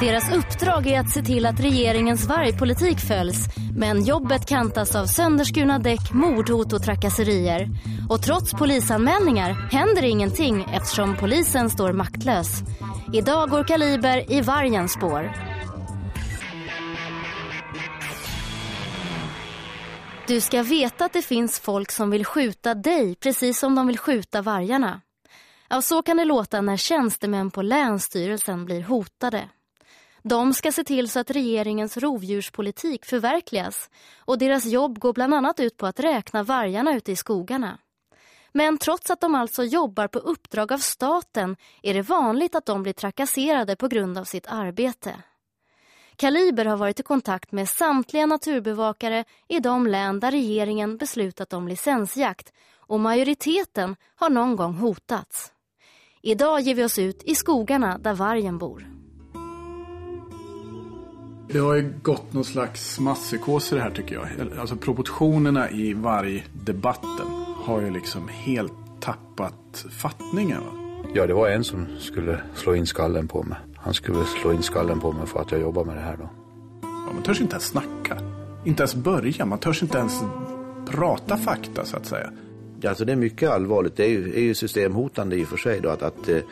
Deras uppdrag är att se till att regeringens vargpolitik följs men jobbet kantas av sönderskurna däck, mordhot och trakasserier. Och trots polisanmälningar händer ingenting eftersom polisen står maktlös. Idag går Kaliber i vargens spår. Du ska veta att det finns folk som vill skjuta dig precis som de vill skjuta vargarna. Ja, så kan det låta när tjänstemän på Länsstyrelsen blir hotade. De ska se till så att regeringens rovdjurspolitik förverkligas och deras jobb går bland annat ut på att räkna vargarna ute i skogarna. Men trots att de alltså jobbar på uppdrag av staten är det vanligt att de blir trakasserade på grund av sitt arbete. Kaliber har varit i kontakt med samtliga naturbevakare i de län där regeringen beslutat om licensjakt och majoriteten har någon gång hotats. Idag ger vi oss ut i skogarna där vargen bor. Det har ju gått någon slags masspsykos i det här tycker jag. Alltså proportionerna i vargdebatten har ju liksom helt tappat fattningen. Va? Ja, det var en som skulle slå in skallen på mig. Han skulle slå in skallen på mig för att jag jobbar med det här då. Ja, man törs inte ens snacka. Inte ens börja. Man törs inte ens prata fakta så att säga. Ja, alltså det är mycket allvarligt. Det är ju, är ju systemhotande i och för sig då att, att eh,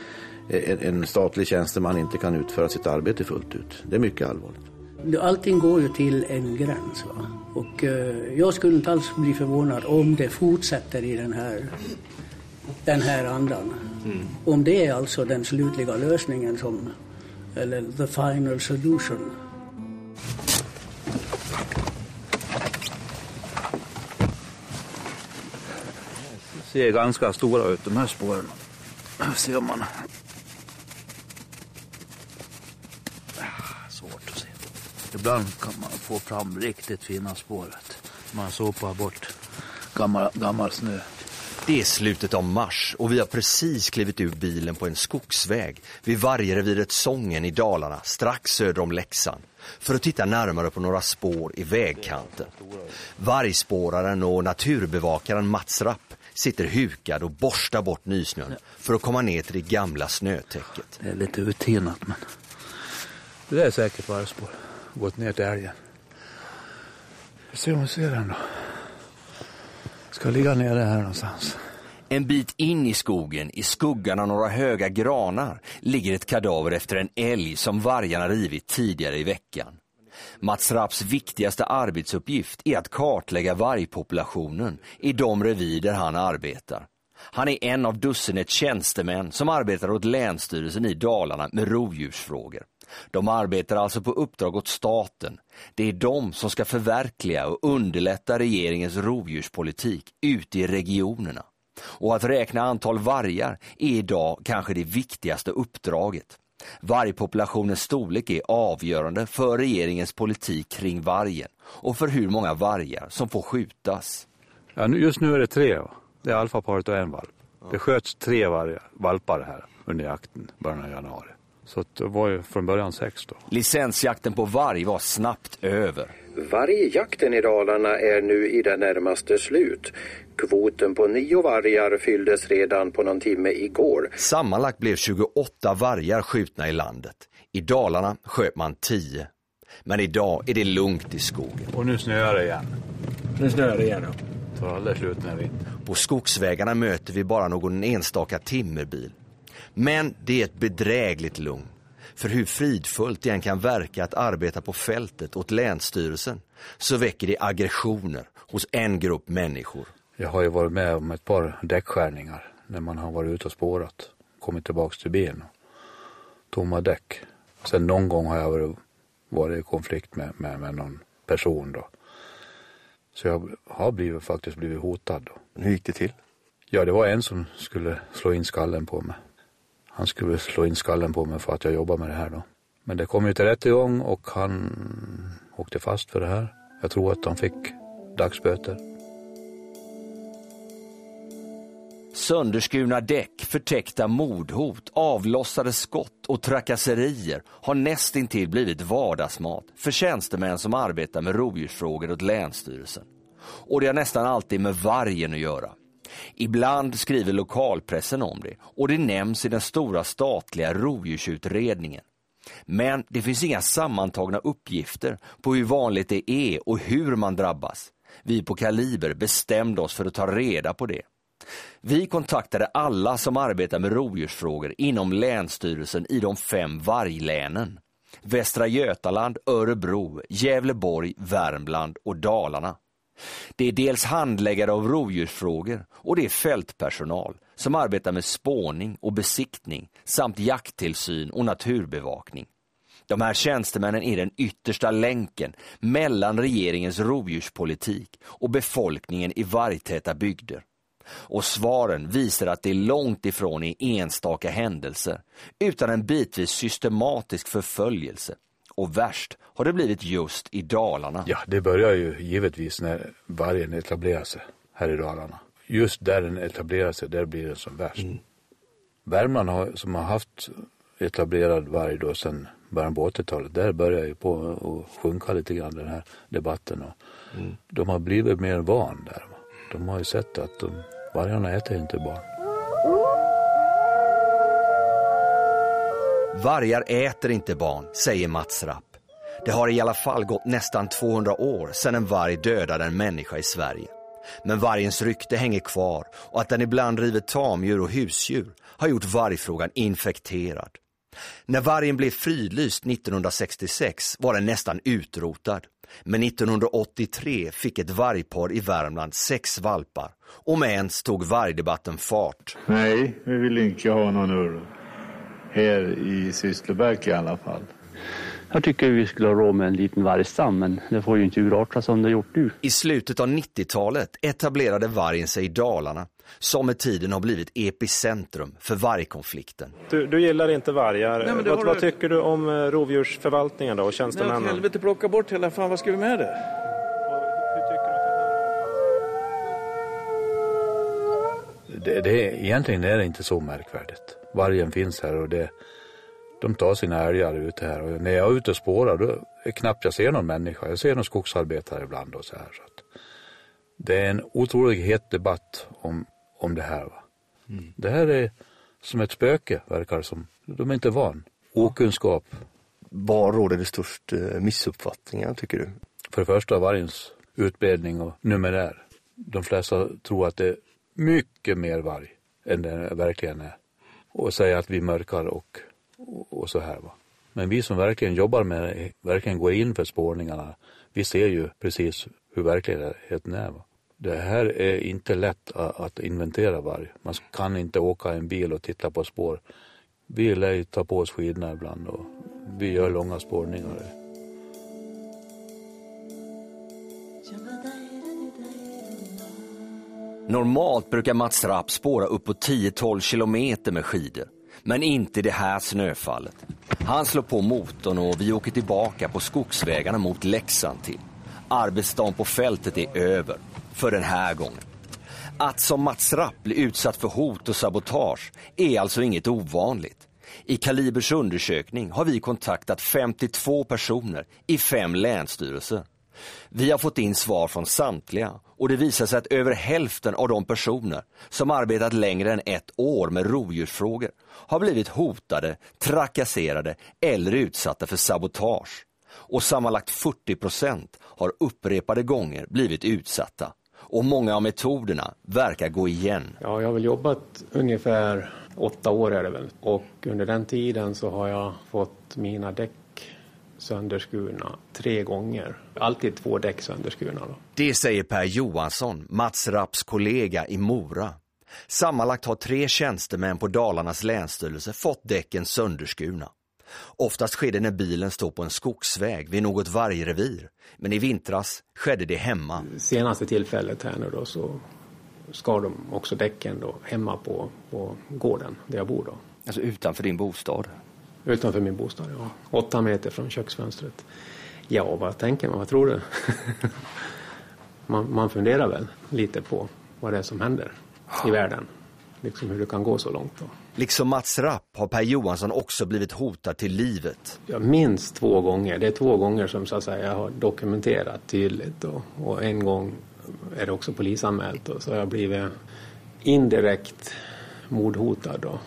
en, en statlig tjänsteman inte kan utföra sitt arbete fullt ut. Det är mycket allvarligt. Allting går ju till en gräns. Va? Och eh, jag skulle inte alls bli förvånad om det fortsätter i den här, den här andan. Mm. Om det är alltså den slutliga lösningen som, eller the final solution. Det ser ganska stora ut de här spåren. Ser man. Ibland kan man få fram riktigt fina spår. Man sopar bort gammal, gammal snö. Det är slutet av mars och vi har precis klivit ur bilen på en skogsväg vid vargreviret Sången i Dalarna strax söder om Leksand för att titta närmare på några spår i vägkanten. Vargspåraren och naturbevakaren Mats Rapp sitter hukad och borstar bort nysnön för att komma ner till det gamla snötäcket. Det är lite uttinat men det är säkert vargspår gått ner till älgen. Vi ser om vi ser den då. Ska ligga nere här någonstans. En bit in i skogen, i skuggan av några höga granar, ligger ett kadaver efter en älg som vargarna rivit tidigare i veckan. Mats Rapps viktigaste arbetsuppgift är att kartlägga vargpopulationen i de revir där han arbetar. Han är en av dussinet tjänstemän som arbetar åt Länsstyrelsen i Dalarna med rovdjursfrågor. De arbetar alltså på uppdrag åt staten. Det är de som ska förverkliga och underlätta regeringens rovdjurspolitik ute i regionerna. Och att räkna antal vargar är idag kanske det viktigaste uppdraget. Vargpopulationens storlek är avgörande för regeringens politik kring vargen och för hur många vargar som får skjutas. Ja, just nu är det tre. Det är alfaparet och en valp. Det sköts tre vargar, valpar här under jakten början av januari. Så det var ju från början sex då. Licensjakten på varg var snabbt över. Vargjakten i Dalarna är nu i det närmaste slut. Kvoten på nio vargar fylldes redan på någon timme igår. Sammanlagt blev 28 vargar skjutna i landet. I Dalarna sköt man 10. Men idag är det lugnt i skogen. Och nu snöar det igen. Nu snöar det igen ja. Tar aldrig slut när vi... På skogsvägarna möter vi bara någon enstaka timmerbil. Men det är ett bedrägligt lugn. För hur fridfullt det än kan verka att arbeta på fältet åt Länsstyrelsen så väcker det aggressioner hos en grupp människor. Jag har ju varit med om ett par däckskärningar när man har varit ute och spårat. Kommit tillbaks till bilen. Tomma däck. Sen någon gång har jag varit, varit i konflikt med, med, med någon person då. Så jag har blivit, faktiskt blivit hotad då. Hur gick det till? Ja, det var en som skulle slå in skallen på mig. Han skulle slå in skallen på mig för att jag jobbar med det här då. Men det kom ju till rättegång och han åkte fast för det här. Jag tror att han fick dagsböter. Sönderskurna däck, förtäckta mordhot, avlossade skott och trakasserier har nästintill blivit vardagsmat för tjänstemän som arbetar med rovdjursfrågor åt Länsstyrelsen. Och det har nästan alltid med vargen att göra. Ibland skriver lokalpressen om det och det nämns i den stora statliga rovdjursutredningen. Men det finns inga sammantagna uppgifter på hur vanligt det är och hur man drabbas. Vi på Kaliber bestämde oss för att ta reda på det. Vi kontaktade alla som arbetar med rovdjursfrågor inom Länsstyrelsen i de fem varglänen. Västra Götaland, Örebro, Gävleborg, Värmland och Dalarna. Det är dels handläggare av rovdjursfrågor och det är fältpersonal som arbetar med spåning och besiktning samt jakttillsyn och naturbevakning. De här tjänstemännen är den yttersta länken mellan regeringens rovdjurspolitik och befolkningen i vargtäta bygder. Och svaren visar att det är långt ifrån i enstaka händelser, utan en bitvis systematisk förföljelse. Och värst har det blivit just i Dalarna. Ja, det börjar ju givetvis när vargen etablerar sig här i Dalarna. Just där den etablerar sig, där blir det som värst. Mm. Värmland har, som har haft etablerad varg då sedan början på 80-talet, där börjar ju på att sjunka lite grann den här debatten. Och mm. De har blivit mer van där. De har ju sett att de, vargarna äter inte barn. Vargar äter inte barn, säger Mats Rapp. Det har i alla fall gått nästan 200 år sedan en varg dödade en människa i Sverige. Men vargens rykte hänger kvar och att den ibland river tamdjur och husdjur har gjort vargfrågan infekterad. När vargen blev fridlyst 1966 var den nästan utrotad. Men 1983 fick ett vargpar i Värmland sex valpar och med ens tog vargdebatten fart. Nej, vi vill inte ha någon urr. Här i Sysslebäck i alla fall. Jag tycker vi skulle ha råd med en liten vargstam, men det får ju inte urarta som det gjort nu. I slutet av 90-talet etablerade vargen sig i Dalarna, som med tiden har blivit epicentrum för vargkonflikten. Du, du gillar inte vargar. Nej, vad, vad tycker du om eh, rovdjursförvaltningen då och tjänstemännen? Nej, helvete, plocka bort hela, fan vad ska vi med det? Det, det, egentligen är det inte så märkvärdigt. Vargen finns här och det, de tar sina älgar ute här och när jag är ute och spårar då är knappt jag ser någon människa. Jag ser någon skogsarbetare ibland och så här. Så att det är en otroligt het debatt om, om det här. Va? Mm. Det här är som ett spöke verkar det som. De är inte van. Okunskap. Var råder det störst eh, missuppfattningar tycker du? För det första vargens utbredning och numerär. De flesta tror att det är mycket mer varg än det verkligen är. Och säger att vi mörkar och och så här. Va. Men vi som verkligen jobbar med det, verkligen går in för spårningarna, vi ser ju precis hur verkligheten är. Va. Det här är inte lätt att inventera varg. Man kan inte åka en bil och titta på spår. Vi lär ju ta på oss skidorna ibland och vi gör långa spårningar. Normalt brukar Mats Rapp spåra upp på 10-12 kilometer med skidor. Men inte det här snöfallet. Han slår på motorn och vi åker tillbaka på skogsvägarna mot Leksand till. Arbetsdagen på fältet är över, för den här gången. Att som Mats Rapp bli utsatt för hot och sabotage är alltså inget ovanligt. I Kalibers undersökning har vi kontaktat 52 personer i fem länsstyrelser. Vi har fått in svar från samtliga och det visar sig att över hälften av de personer som arbetat längre än ett år med rovdjursfrågor har blivit hotade, trakasserade eller utsatta för sabotage. Och sammanlagt 40 procent har upprepade gånger blivit utsatta. Och många av metoderna verkar gå igen. Ja, jag har väl jobbat ungefär åtta år är det väl. Och under den tiden så har jag fått mina däck sönderskurna tre gånger. Alltid två däck sönderskurna. Då. Det säger Per Johansson, Mats Rapps kollega i Mora. Sammanlagt har tre tjänstemän på Dalarnas länsstyrelse fått däcken sönderskurna. Oftast sker det när bilen står på en skogsväg vid något vargrevir. Men i vintras skedde det hemma. Senaste tillfället här nu då så skar de också däcken då hemma på, på gården där jag bor då. Alltså utanför din bostad? Utanför min bostad, ja. Åtta meter från köksfönstret. Ja, vad tänker man? Vad tror du? man, man funderar väl lite på vad det är som händer i världen. liksom hur det kan gå så långt. Då. Liksom Mats Rapp har Per Johansson också blivit hotad till livet. Ja, minst två gånger. Det är två gånger som så att säga, jag har dokumenterat tydligt. Och, och en gång är det också polisanmält. Och så jag blivit indirekt mordhotad. Och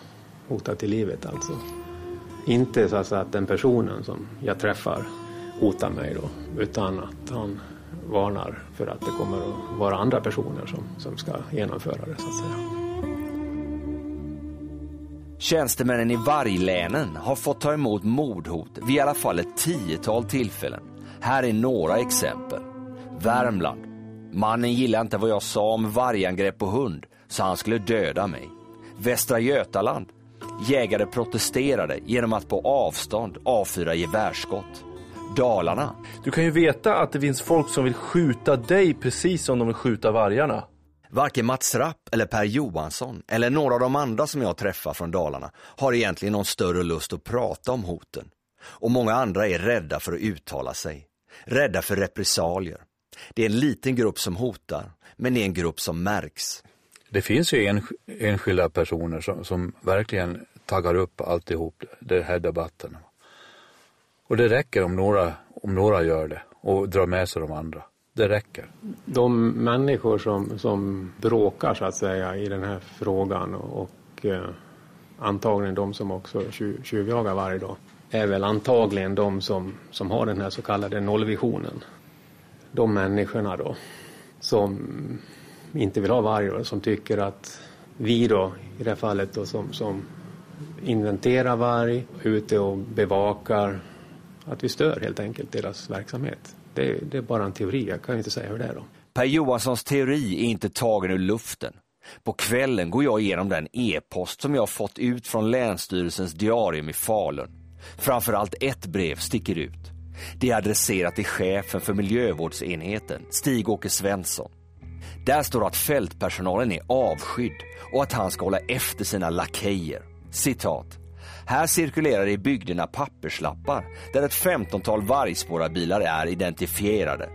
hotad till livet alltså. Inte så att, att den personen som jag träffar hotar mig då. Utan att han varnar för att det kommer att vara andra personer som, som ska genomföra det så att säga. Tjänstemännen i varglänen har fått ta emot mordhot vid i alla fall ett tiotal tillfällen. Här är några exempel. Värmland. Mannen gillade inte vad jag sa om vargangrepp på hund, så han skulle döda mig. Västra Götaland. Jägare protesterade genom att på avstånd avfyra gevärsskott. Dalarna. Du kan ju veta att det finns folk som vill skjuta dig precis som de vill skjuta vargarna. Varken Mats Rapp eller Per Johansson eller några av de andra som jag träffar från Dalarna har egentligen någon större lust att prata om hoten. Och många andra är rädda för att uttala sig. Rädda för repressalier. Det är en liten grupp som hotar, men det är en grupp som märks. Det finns ju en, enskilda personer som, som verkligen taggar upp alltihop, den här debatten. Och det räcker om några, om några gör det och drar med sig de andra. Det räcker. De människor som, som bråkar så att säga i den här frågan och, och eh, antagligen de som också tjuvjagar varje dag är väl antagligen de som, som har den här så kallade nollvisionen. De människorna då som inte vill ha varg som tycker att vi då i det här fallet då som, som inventerar varg, ute och bevakar att vi stör helt enkelt deras verksamhet. Det, det är bara en teori, jag kan inte säga hur det är då. Per Johanssons teori är inte tagen ur luften. På kvällen går jag igenom den e-post som jag fått ut från Länsstyrelsens diarium i Falun. Framförallt ett brev sticker ut. Det är adresserat till chefen för miljövårdsenheten, Stig-Åke Svensson. Där står att fältpersonalen är avskydd och att han ska hålla efter sina lakejer. Citat. Här cirkulerar i bygderna papperslappar där ett femtontal vargspårarbilar är identifierade.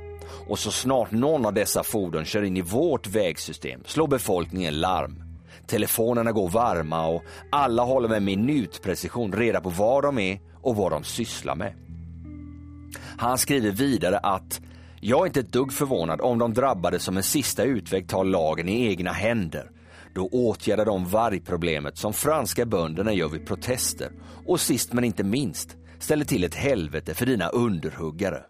Och så snart någon av dessa fordon kör in i vårt vägsystem slår befolkningen larm. Telefonerna går varma och alla håller med minutprecision reda på var de är och vad de sysslar med. Han skriver vidare att jag är inte ett dugg förvånad om de drabbade som en sista utväg tar lagen i egna händer då åtgärdar de vargproblemet som franska bönderna gör vid protester och sist men inte minst ställer till ett helvete för dina underhuggare.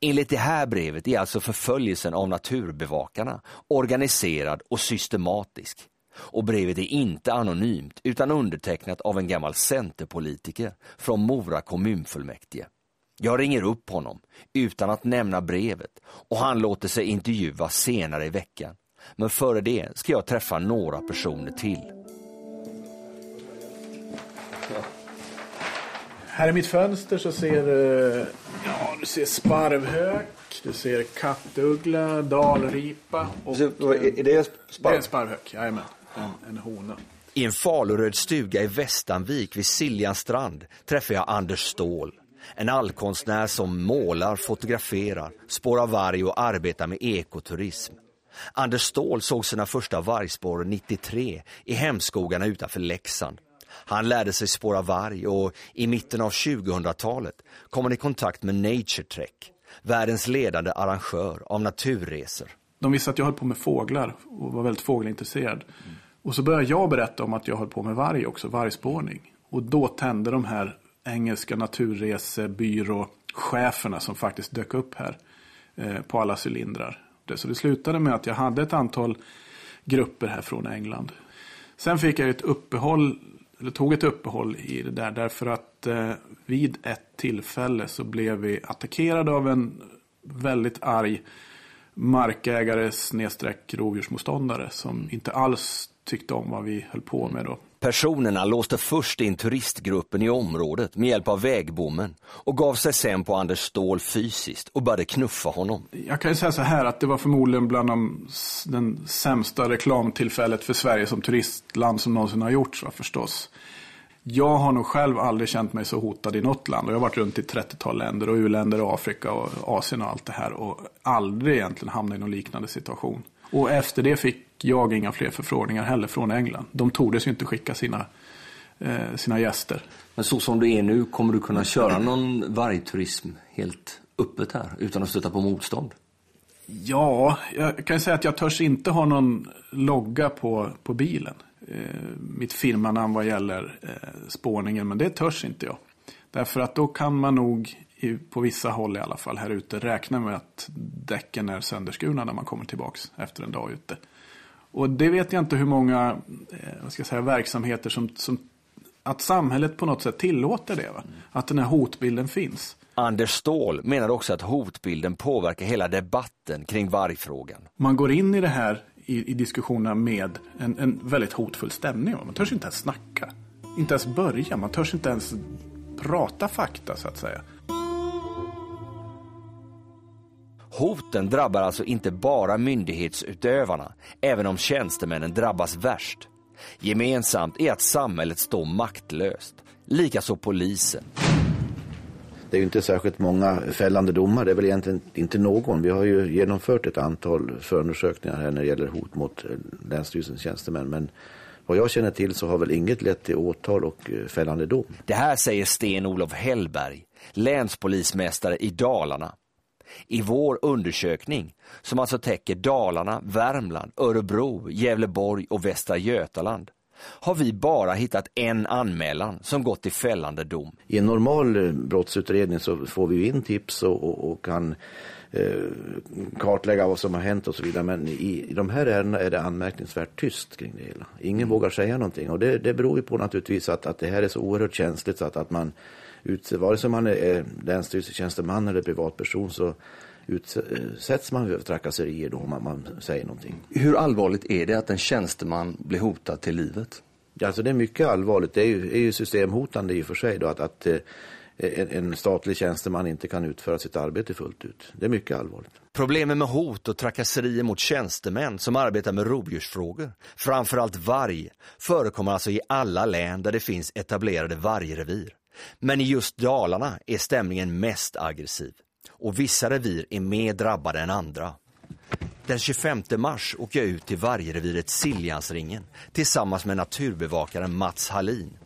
Enligt det här brevet är alltså förföljelsen av naturbevakarna organiserad och systematisk. Och brevet är inte anonymt utan undertecknat av en gammal centerpolitiker från Mora kommunfullmäktige. Jag ringer upp honom utan att nämna brevet och han låter sig intervjuas senare i veckan men före det ska jag träffa några personer till. Här i mitt fönster så ser du, ja, du ser sparvhök, du ser kattuggla, dalripa och... Så, är det sparv? Det är en sparvhök, jajamän. En, en hona. I en faluröd stuga i Västanvik vid Siljanstrand träffar jag Anders Ståhl. En allkonstnär som målar, fotograferar, spårar varg och arbetar med ekoturism. Anders Ståhl såg sina första vargspår 93 i hemskogarna utanför Leksand. Han lärde sig spåra varg och i mitten av 2000-talet kom han i kontakt med Nature Trek, världens ledande arrangör av naturresor. De visste att jag höll på med fåglar och var väldigt fågelintresserad. Mm. Och så började jag berätta om att jag höll på med varg också, vargspårning. Och då tände de här engelska naturresebyråcheferna som faktiskt dök upp här eh, på alla cylindrar. Så det slutade med att jag hade ett antal grupper här från England. Sen fick jag ett uppehåll, eller tog ett uppehåll i det där därför att eh, vid ett tillfälle så blev vi attackerade av en väldigt arg markägare snedstreck rovdjursmotståndare som inte alls tyckte om vad vi höll på med då. Personerna låste först in turistgruppen i området med hjälp av vägbommen och gav sig sen på Anders Ståhl fysiskt och började knuffa honom. Jag kan ju säga så här att det var förmodligen bland de, den sämsta reklamtillfället för Sverige som turistland som någonsin har gjorts förstås. Jag har nog själv aldrig känt mig så hotad i något land. Och jag har varit runt i 30-tal länder och u-länder, Afrika och Asien och allt det här. Och aldrig egentligen hamnat i någon liknande situation. Och efter det fick jag inga fler förfrågningar heller från England. De tordes ju inte skicka sina, eh, sina gäster. Men så som det är nu, kommer du kunna köra någon vargturism helt öppet här utan att stöta på motstånd? Ja, jag kan säga att jag törs inte ha någon logga på, på bilen. Eh, mitt firmanamn vad gäller eh, spårningen, men det törs inte jag. Därför att då kan man nog, i, på vissa håll i alla fall här ute, räkna med att däcken är sönderskurna när man kommer tillbaks efter en dag ute. Och det vet jag inte hur många eh, vad ska jag säga, verksamheter som, som att samhället på något sätt tillåter det. Va? Att den här hotbilden finns. Anders Ståhl menar också att hotbilden påverkar hela debatten kring vargfrågan. Man går in i det här i, i diskussionerna med en, en väldigt hotfull stämning. Man törs inte ens snacka. Inte ens börja. Man törs inte ens prata fakta så att säga. Hoten drabbar alltså inte bara myndighetsutövarna, även om tjänstemännen drabbas värst. Gemensamt är att samhället står maktlöst, likaså polisen. Det är ju inte särskilt många fällande domar, det är väl egentligen inte någon. Vi har ju genomfört ett antal förundersökningar här när det gäller hot mot eh, Länsstyrelsens tjänstemän. Men vad jag känner till så har väl inget lett till åtal och eh, fällande dom. Det här säger Sten-Olof Hellberg, länspolismästare i Dalarna. I vår undersökning, som alltså täcker Dalarna, Värmland, Örebro, Gävleborg och Västra Götaland, har vi bara hittat en anmälan som gått till fällande dom. I en normal eh, brottsutredning så får vi in tips och, och, och kan eh, kartlägga vad som har hänt och så vidare. Men i, i de här ärendena är det anmärkningsvärt tyst kring det hela. Ingen mm. vågar säga någonting och det, det beror ju på naturligtvis att, att det här är så oerhört känsligt så att, att man utser, vare sig man är länsstyrelsetjänsteman eller privatperson så utsätts man för trakasserier då om man, man säger någonting. Hur allvarligt är det att en tjänsteman blir hotad till livet? Ja, alltså det är mycket allvarligt. Det är ju, är ju systemhotande i och för sig då att, att eh, en, en statlig tjänsteman inte kan utföra sitt arbete fullt ut. Det är mycket allvarligt. Problemen med hot och trakasserier mot tjänstemän som arbetar med rovdjursfrågor, framförallt varg, förekommer alltså i alla län där det finns etablerade vargrevir. Men i just Dalarna är stämningen mest aggressiv och vissa revir är mer drabbade än andra. Den 25 mars åker jag ut till vargreviret Siljansringen tillsammans med naturbevakaren Mats Hallin.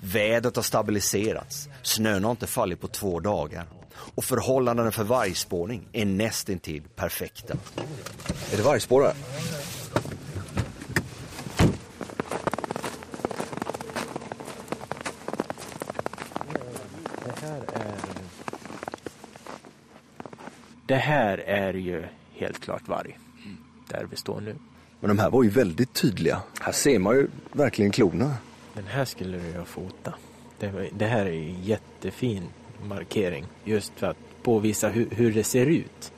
Vädret har stabiliserats, snön har inte fallit på två dagar och förhållandena för vargspårning är nästintill perfekta. Är det vargspårare? Det här är ju helt klart varg, där vi står nu. Men de här var ju väldigt tydliga. Här ser man ju verkligen klorna. Den här skulle du ju fota. Det, det, här är ju jättefin markering just för att påvisa hur, hur det ser ut.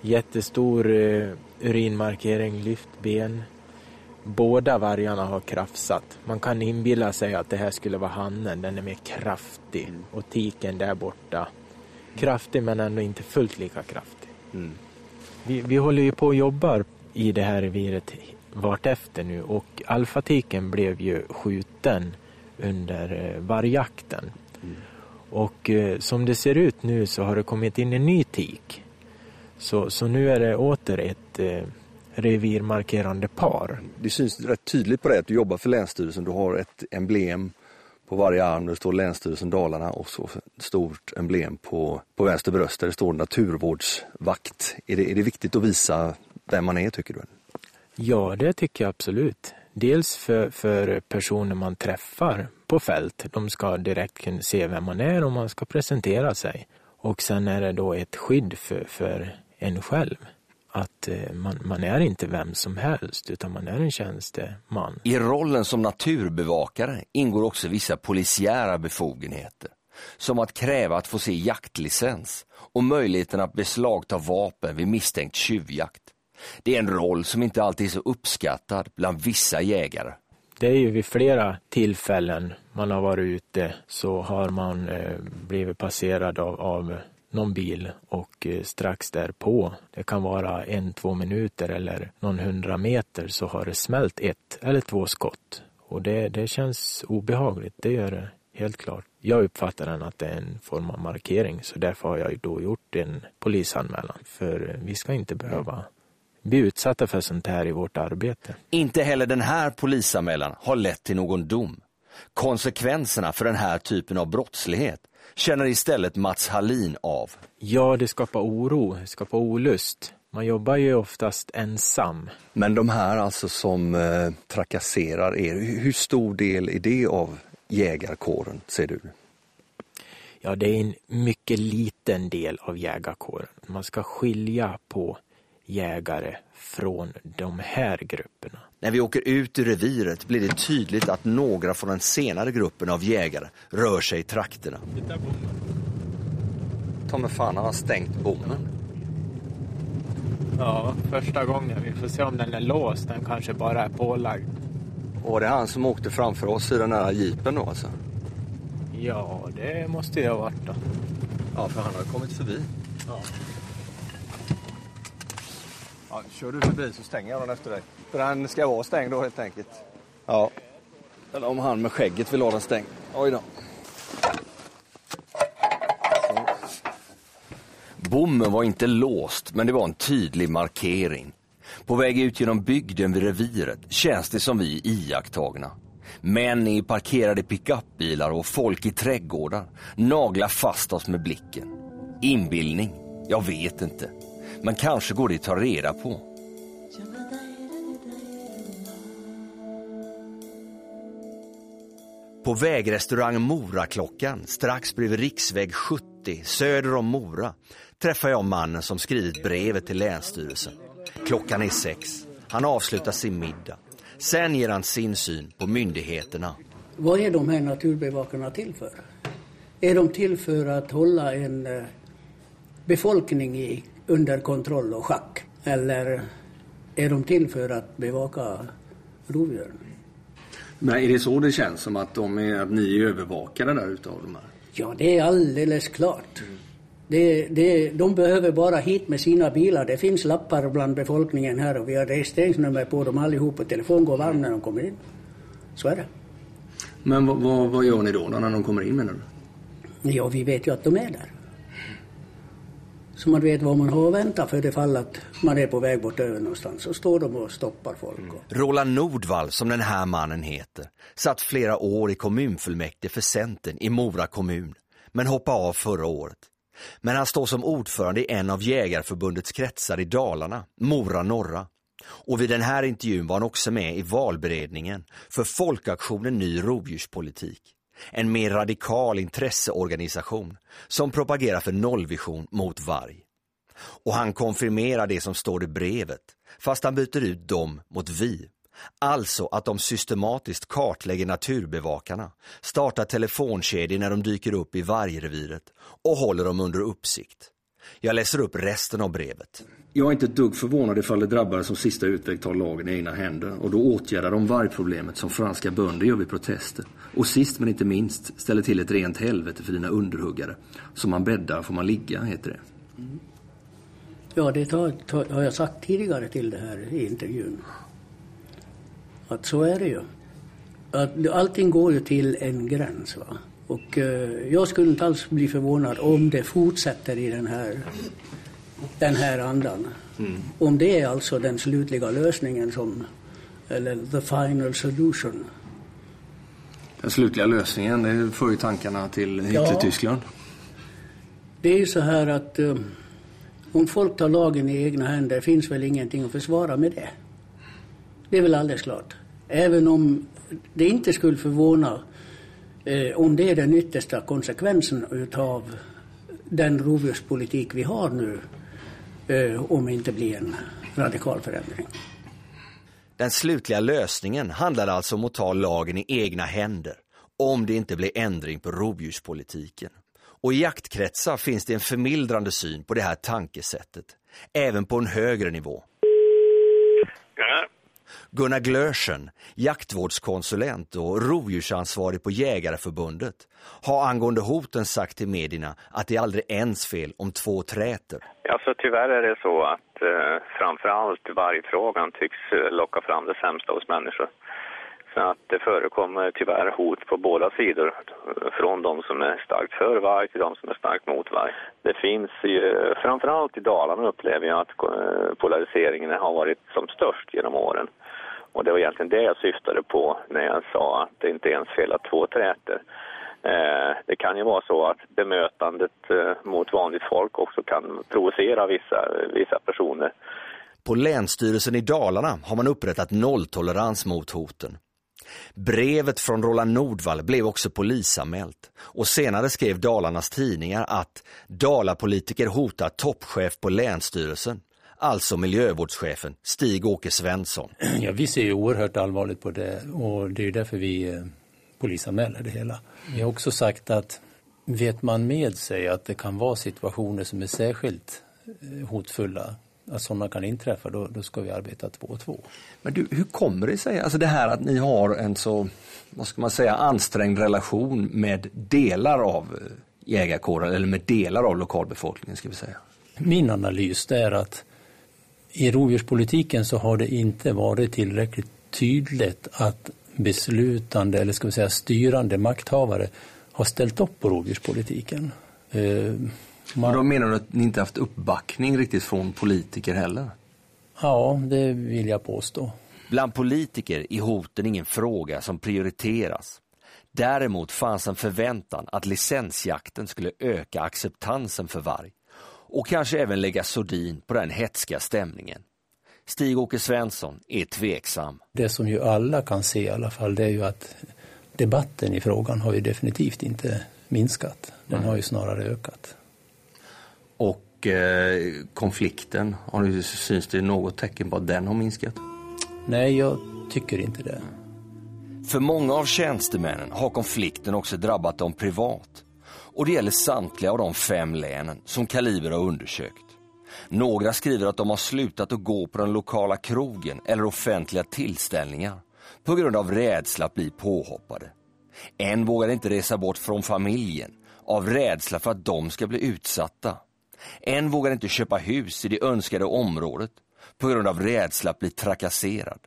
Jättestor uh, urinmarkering, lyft ben. Båda vargarna har krafsat. Man kan inbilla sig att det här skulle vara hannen, den är mer kraftig. Och tiken där borta kraftig men ändå inte fullt lika kraftig. Mm. Vi, vi håller ju på och jobbar i det här reviret vartefter nu och alfatiken blev ju skjuten under eh, vargjakten. Mm. Och eh, som det ser ut nu så har det kommit in en ny tik. Så, så nu är det åter ett eh, revirmarkerande par. Det syns rätt tydligt på det att du jobbar för Länsstyrelsen. Du har ett emblem på varje arm där det står Länsstyrelsen Dalarna och så stort emblem på, på vänster bröst där det står naturvårdsvakt. Är det, är det viktigt att visa vem man är tycker du? Ja, det tycker jag absolut. Dels för, för personer man träffar på fält. De ska direkt kunna se vem man är och man ska presentera sig. Och sen är det då ett skydd för, för en själv att eh, man, man, är inte vem som helst utan man är en tjänsteman. I rollen som naturbevakare ingår också vissa polisiära befogenheter. Som att kräva att få se jaktlicens och möjligheten att beslagta vapen vid misstänkt tjuvjakt. Det är en roll som inte alltid är så uppskattad bland vissa jägare. Det är ju vid flera tillfällen man har varit ute så har man eh, blivit passerad av, av någon bil och eh, strax därpå, det kan vara en, två minuter eller någon hundra meter så har det smält ett eller två skott. Och det, det känns obehagligt, det gör det helt klart. Jag uppfattar den att det är en form av markering så därför har jag då gjort en polisanmälan. För vi ska inte behöva bli utsatta för sånt här i vårt arbete. Inte heller den här polisanmälan har lett till någon dom. Konsekvenserna för den här typen av brottslighet känner istället Mats Hallin av. Ja, det skapar oro, det skapar olust. Man jobbar ju oftast ensam. Men de här alltså som eh, trakasserar er, hur stor del är det av jägarkåren, ser du? Ja, det är en mycket liten del av jägarkåren. Man ska skilja på jägare från de här grupperna. När vi åker ut i reviret blir det tydligt att några från den senare gruppen av jägare rör sig i trakterna. Ta med fan, han har stängt bommen. Ja, första gången. Vi får se om den är låst. Den kanske bara är pålagd. Och det är han som åkte framför oss i den här jeepen då alltså? Ja, det måste det ha varit då. Ja, för han har kommit förbi. Ja. Ja, kör du förbi så stänger jag den efter dig. För den ska vara stängd då helt enkelt. Ja. Eller om han med skägget vill ha den stängd. Oj då. Bommen var inte låst, men det var en tydlig markering. På väg ut genom bygden vid reviret känns det som vi är iakttagna. Män i parkerade pickupbilar och folk i trädgårdar naglar fast oss med blicken. Inbildning? Jag vet inte. Men kanske går det att ta reda på. På vägrestaurang Moraklockan, strax bredvid riksväg 70 söder om Mora, träffar jag mannen som skrivit brevet till Länsstyrelsen. Klockan är sex. Han avslutar sin middag. Sen ger han sin syn på myndigheterna. Vad är de här naturbevakarna till för? Är de till för att hålla en eh, befolkning i, under kontroll och schack? Eller är de till för att bevaka rovdjuren? Men är det så det känns som att, de är, att ni är övervakade där utav de här? Ja, det är alldeles klart. Det, det, de behöver bara hit med sina bilar. Det finns lappar bland befolkningen här och vi har registreringsnummer på dem allihop och telefon går varm när de kommer in. Så är det. Men vad, vad, vad gör ni då när de kommer in menar du? Ja, vi vet ju att de är där. Så man vet vad man har att vänta för det fall att man är på väg bort över någonstans. Så står de och stoppar folk. Och... Mm. Roland Nordvall, som den här mannen heter, satt flera år i kommunfullmäktige för Centern i Mora kommun, men hoppade av förra året. Men han står som ordförande i en av Jägarförbundets kretsar i Dalarna, Mora norra. Och vid den här intervjun var han också med i valberedningen för Folkaktionen Ny rovdjurspolitik. En mer radikal intresseorganisation som propagerar för nollvision mot varg. Och han konfirmerar det som står i brevet, fast han byter ut dem mot vi. Alltså att de systematiskt kartlägger naturbevakarna, startar telefonkedjor när de dyker upp i vargreviret och håller dem under uppsikt. Jag läser upp resten av brevet. Jag är inte ett dugg förvånad ifall det drabbade som sista utväg tar lagen i egna händer och då åtgärdar de vargproblemet som franska bönder gör vid protester. Och sist men inte minst ställer till ett rent helvete för dina underhuggare. Som man bäddar får man ligga, heter det. Ja, det tar, tar, har jag sagt tidigare till det här i intervjun. Att så är det ju. Att allting går ju till en gräns. Va? Och eh, jag skulle inte alls bli förvånad om det fortsätter i den här, den här andan. Mm. Om det är alltså den slutliga lösningen som, eller the final solution. Den slutliga lösningen, det för ju tankarna till Hitler-Tyskland. Ja, det är ju så här att eh, om folk tar lagen i egna händer finns väl ingenting att försvara med det. Det är väl alldeles klart. Även om det inte skulle förvåna om det är den yttersta konsekvensen utav den rovdjurspolitik vi har nu eh, om det inte blir en radikal förändring. Den slutliga lösningen handlar alltså om att ta lagen i egna händer om det inte blir ändring på rovdjurspolitiken. Och i jaktkretsar finns det en förmildrande syn på det här tankesättet, även på en högre nivå. Gunnar Glörsen, jaktvårdskonsulent och rovdjursansvarig på Jägareförbundet, har angående hoten sagt till medierna att det är aldrig ens fel om två träter. Alltså tyvärr är det så att eh, framförallt vargfrågan tycks eh, locka fram det sämsta hos människor. Så att det förekommer tyvärr hot på båda sidor. Eh, från de som är starkt för varg till de som är starkt mot varg. Det finns ju, framförallt i Dalarna upplever jag att eh, polariseringen har varit som störst genom åren. Och det var egentligen det jag syftade på när jag sa att det inte är ens fel att två träter. Eh, det kan ju vara så att bemötandet eh, mot vanligt folk också kan provocera vissa, vissa personer. På Länsstyrelsen i Dalarna har man upprättat nolltolerans mot hoten. Brevet från Roland Nordvall blev också polisanmält och senare skrev Dalarnas tidningar att Dalapolitiker hotar toppchef på Länsstyrelsen, alltså miljövårdschefen Stig-Åke Svensson. Ja, vi ser ju oerhört allvarligt på det och det är därför vi eh, polisanmäler det hela. Vi har också sagt att vet man med sig att det kan vara situationer som är särskilt eh, hotfulla att sådana kan inträffa, då, då ska vi arbeta två och två. Men du, hur kommer det sig, alltså det här att ni har en så, vad ska man säga, ansträngd relation med delar av eh, jägarkåren eller med delar av lokalbefolkningen ska vi säga? Min analys är att i rovdjurspolitiken så har det inte varit tillräckligt tydligt att beslutande eller ska vi säga styrande makthavare har ställt upp på rovdjurspolitiken. Eh, man... då menar du att ni inte haft uppbackning riktigt från politiker heller? Ja, det vill jag påstå. Bland politiker är hoten ingen fråga som prioriteras. Däremot fanns en förväntan att licensjakten skulle öka acceptansen för varg och kanske även lägga sordin på den hetska stämningen. Stig-Åke Svensson är tveksam. Det som ju alla kan se i alla fall det är ju att debatten i frågan har ju definitivt inte minskat. Den har ju snarare ökat. Och eh, konflikten, har du, syns det något tecken på att den har minskat? Nej, jag tycker inte det. För många av tjänstemännen har konflikten också drabbat dem privat. Och det gäller samtliga av de fem länen som Kaliber har undersökt. Några skriver att de har slutat att gå på den lokala krogen eller offentliga tillställningar på grund av rädsla att bli påhoppade. En vågar inte resa bort från familjen av rädsla för att de ska bli utsatta. En vågar inte köpa hus i det önskade området på grund av rädsla att bli trakasserad.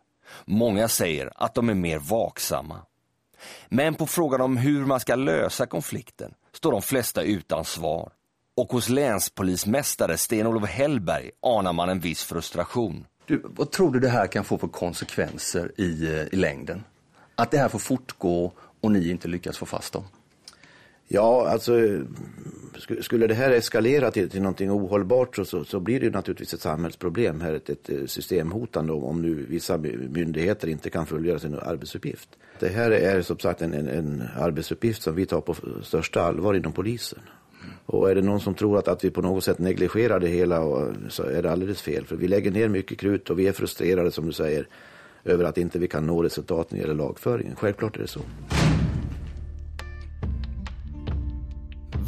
Många säger att de är mer vaksamma. Men på frågan om hur man ska lösa konflikten står de flesta utan svar. Och hos länspolismästare Sten-Olof Hellberg anar man en viss frustration. Du, vad tror du det här kan få för konsekvenser i, eh, i längden? Att det här får fortgå och ni inte lyckas få fast dem? Ja, alltså skulle det här eskalera till, till någonting ohållbart så, så, så, blir det naturligtvis ett samhällsproblem här, ett, ett systemhotande om, om nu vissa myndigheter inte kan fullgöra sin arbetsuppgift. Det här är som sagt en, en, en arbetsuppgift som vi tar på största allvar inom polisen. Och är det någon som tror att, att vi på något sätt negligerar det hela och, så är det alldeles fel. För vi lägger ner mycket krut och vi är frustrerade som du säger över att inte vi kan nå resultat när det gäller lagföringen. Självklart är det så.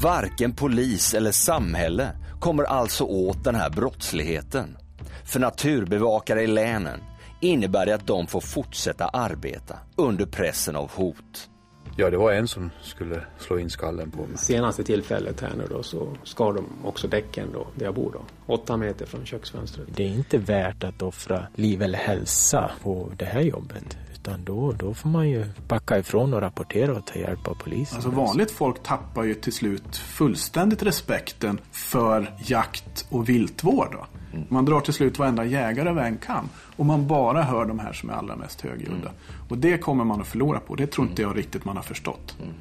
Varken polis eller samhälle kommer alltså åt den här brottsligheten. För naturbevakare i länen innebär det att de får fortsätta arbeta under pressen av hot. Ja, det var en som skulle slå in skallen på mig. Senaste tillfället här nu då så skar de också däcken då, där jag bor då. Åtta meter från köksfönstret. Det är inte värt att offra liv eller hälsa på det här jobbet. Utan då, då får man ju backa ifrån och rapportera och ta hjälp av polisen. Alltså vanligt folk tappar ju till slut fullständigt respekten för jakt och viltvård. Då. Mm. Man drar till slut varenda jägare över en kam. Och man bara hör de här som är allra mest högljudda. Mm. Och det kommer man att förlora på. Det tror inte jag riktigt man har förstått. Mm.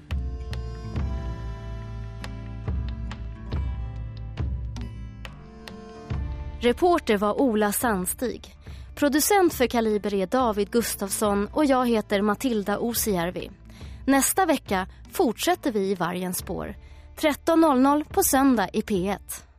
Reporter var Ola Sandstig. Producent för Kaliber är David Gustafsson och jag heter Matilda Osijärvi. Nästa vecka fortsätter vi i Vargens spår. 13.00 på söndag i P1.